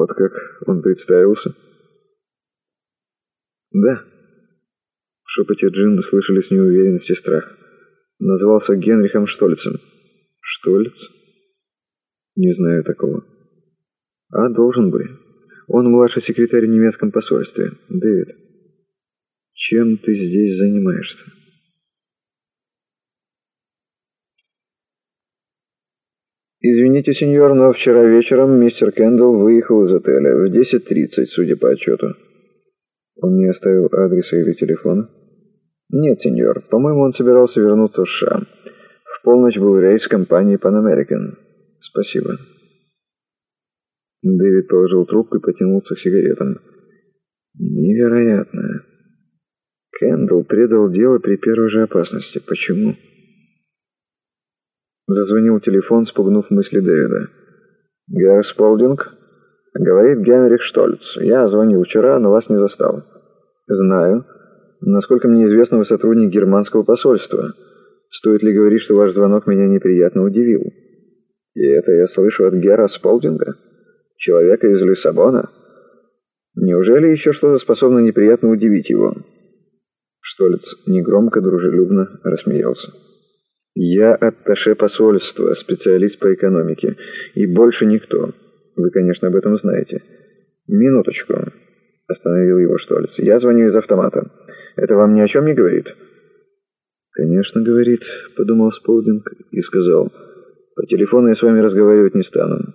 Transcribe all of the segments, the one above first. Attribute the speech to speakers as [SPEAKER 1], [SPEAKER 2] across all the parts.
[SPEAKER 1] Вот как он представился?
[SPEAKER 2] Да. В шепоте Джин слышались неуверенность и страх. Назывался Генрихом Штольцем.
[SPEAKER 1] Штольц? Не знаю такого.
[SPEAKER 2] А должен бы. Он младший секретарь в немецком посольстве. Дэвид, чем ты здесь занимаешься?
[SPEAKER 1] «Извините, сеньор, но вчера вечером мистер Кендалл выехал из отеля в 10.30, судя по отчету».
[SPEAKER 2] «Он не оставил адреса или телефона?»
[SPEAKER 1] «Нет, сеньор. По-моему, он собирался вернуться в США. В полночь был рейс компании Pan American».
[SPEAKER 2] «Спасибо». Дэвид положил трубку и потянулся к сигаретам. «Невероятно. Кендалл предал дело при первой же опасности. Почему?» Зазвонил телефон, спугнув мысли Дэвида.
[SPEAKER 1] «Герр Сполдинг?» «Говорит Генрих Штольц. Я звонил вчера, но вас не застал».
[SPEAKER 2] «Знаю. Насколько мне известно, вы сотрудник германского посольства. Стоит ли говорить, что ваш звонок меня неприятно удивил?»
[SPEAKER 1] «И это я слышу от Гера Сполдинга? Человека из Лиссабона? Неужели еще что-то способно неприятно удивить его?»
[SPEAKER 2] Штольц негромко, дружелюбно рассмеялся. «Я атташе посольства, специалист по экономике, и больше никто. Вы, конечно, об этом знаете».
[SPEAKER 1] «Минуточку», — остановил его Штольц. «Я звоню из автомата. Это вам ни о чем не говорит?»
[SPEAKER 2] «Конечно, говорит», — подумал Сполдинг и сказал. «По телефону я с вами разговаривать не стану».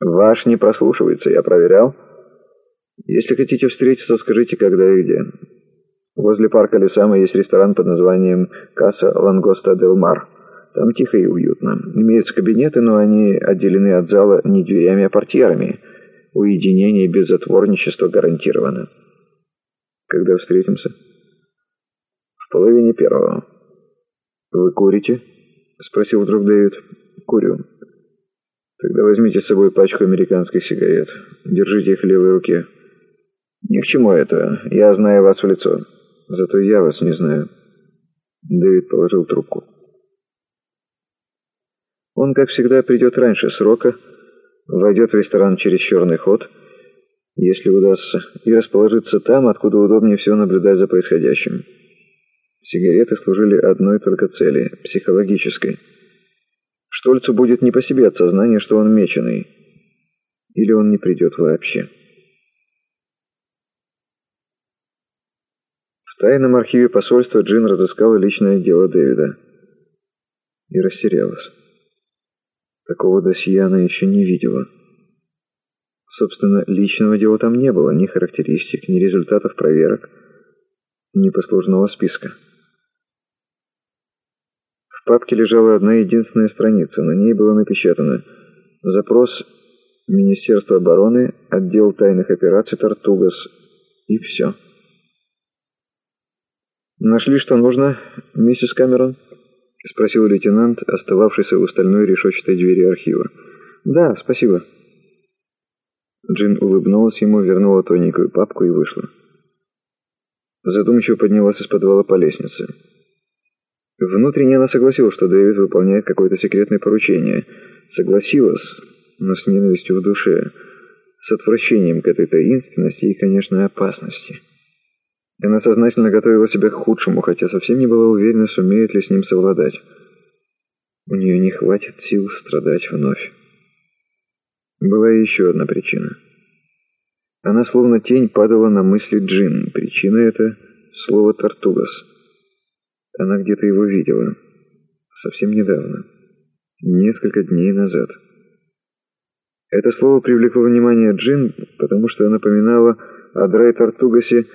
[SPEAKER 1] «Ваш не прослушивается, я проверял».
[SPEAKER 2] «Если хотите встретиться, скажите, когда и где».
[SPEAKER 1] Возле парка Лесама есть ресторан под названием «Касса Лангоста Дел Мар». Там тихо и уютно. Имеются кабинеты, но они отделены от зала не дверями, а портьерами. Уединение без затворничества гарантировано.
[SPEAKER 2] Когда встретимся?
[SPEAKER 1] В половине первого.
[SPEAKER 2] Вы курите? Спросил вдруг Дэвид.
[SPEAKER 1] Курю.
[SPEAKER 2] Тогда возьмите с собой пачку американских сигарет. Держите их в левой руке.
[SPEAKER 1] Ни к чему это. Я знаю вас в лицо.
[SPEAKER 2] Зато я вас не знаю. Дэвид положил трубку. Он, как всегда, придет раньше срока, войдет в ресторан через черный ход, если удастся, и расположится там, откуда удобнее всего наблюдать за происходящим. Сигареты служили одной только цели – психологической. Штольцу будет не по себе от сознания, что он меченый. Или он не придет вообще. Тайном архиве посольства Джин разыскала личное дело Дэвида. И растерялась. Такого досье она еще не видела. Собственно, личного дела там не было, ни характеристик, ни результатов проверок, ни послужного списка. В папке лежала одна единственная страница. На ней было напечатано «Запрос Министерства обороны, отдел тайных операций «Тартугас» и все. «Нашли, что нужно, миссис Камерон?» — спросил лейтенант, остававшийся у стальной решетчатой двери архива. «Да, спасибо». Джин улыбнулась ему, вернула тоненькую папку и вышла. Задумчиво поднялась из подвала по лестнице. Внутренне она согласилась, что Дэвид выполняет какое-то секретное поручение. Согласилась, но с ненавистью в душе, с отвращением к этой таинственности и, конечно, опасности. Она сознательно готовила себя к худшему, хотя совсем не была уверена, сумеет ли с ним совладать. У нее не хватит сил страдать вновь. Была еще одна причина. Она словно тень падала на мысли Джин. Причина эта — слово «тартугас». Она где-то его видела. Совсем недавно. Несколько дней назад. Это слово привлекло внимание Джин, потому что она напоминала о Драй-Тартугасе,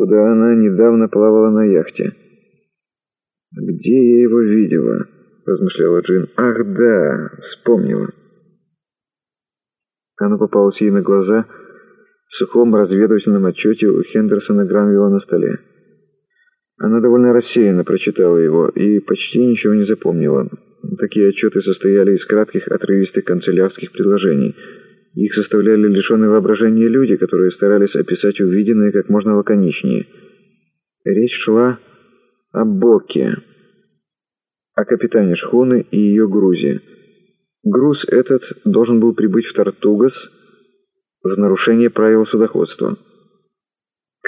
[SPEAKER 2] куда она недавно плавала на яхте. «Где я его видела?» — размышляла Джин. «Ах, да, вспомнила». Оно попалось ей на глаза в сухом разведывательном отчете у Хендерсона Гранвилла на столе. Она довольно рассеянно прочитала его и почти ничего не запомнила. Такие отчеты состояли из кратких отрывистых канцелярских предложений — их составляли лишенные воображения люди, которые старались описать увиденное как можно лаконичнее. Речь шла о Боке, о капитане шхуны и ее грузе. Груз этот должен был прибыть в Тартугас
[SPEAKER 1] в нарушение правил судоходства.